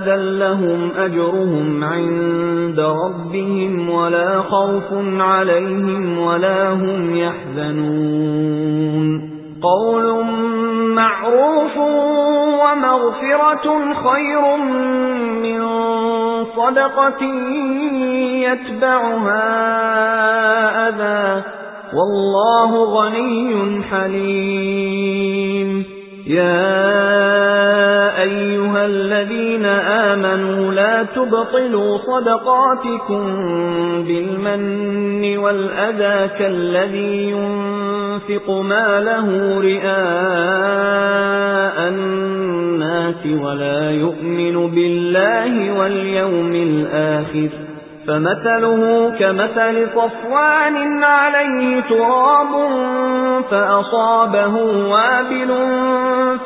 أَذًى لَّهُمْ أَجْرُهُمْ عِندَ رَبِّهِمْ وَلَا خَوْفٌ عَلَيْهِمْ وَلَا هُمْ يَحْزَنُونَ. قَوْلٌ مَّعْرُوفٌ وَمَغْفِرَةٌ خَيْرٌ مِّن صَدَقَةٍ يَتْبَعُهَا أَذًى. وَاللَّهُ غَنِيٌّ حَلِيمٌ. يَا أَيُّهَا الَّذِينَ آمَنُوا لَا تُبْطِلُوا صَدَقَاتِكُمْ بِالْمَنِّ وَالْأَذَى كَالَّذِي يُنْفِقُ مَالَهُ رِئَاءَ النَّاسِ وَلَا يُؤْمِنُ بِاللَّهِ وَالْيَوْمِ الْآخِرِ. فَمَثَلُهُ كَمَثَلِ صَفْوَانٍ عَلَيْهِ تُرَابٌ فَأَصَابَهُ وَابِلٌ